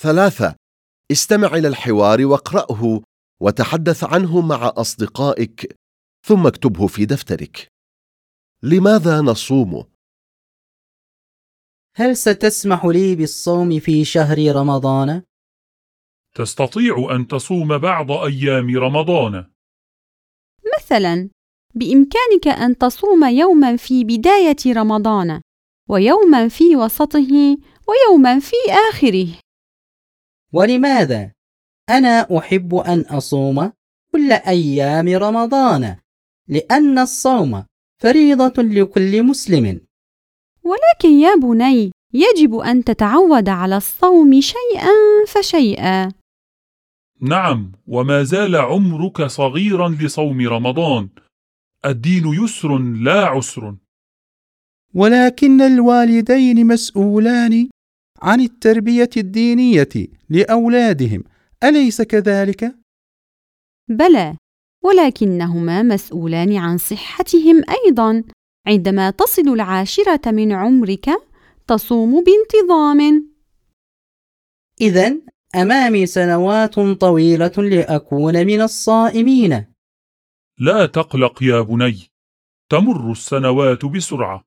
ثلاثة استمع إلى الحوار واقرأه وتحدث عنه مع أصدقائك ثم اكتبه في دفترك لماذا نصوم؟ هل ستسمح لي بالصوم في شهر رمضان؟ تستطيع أن تصوم بعض أيام رمضان مثلا بإمكانك أن تصوم يوما في بداية رمضان ويوما في وسطه ويوما في آخره ولماذا؟ أنا أحب أن أصوم كل أيام رمضان لأن الصوم فريضة لكل مسلم. ولكن يا بني يجب أن تتعود على الصوم شيئا فشيئا. نعم وما زال عمرك صغيرا لصوم رمضان. الدين يسر لا عسر. ولكن الوالدين مسؤولان. عن التربية الدينية لأولادهم أليس كذلك؟ بلى ولكنهما مسؤولان عن صحتهم أيضا عندما تصل العاشرة من عمرك تصوم بانتظام. إذا أمامي سنوات طويلة لأكون من الصائمين. لا تقلق يا بني تمر السنوات بسرعة.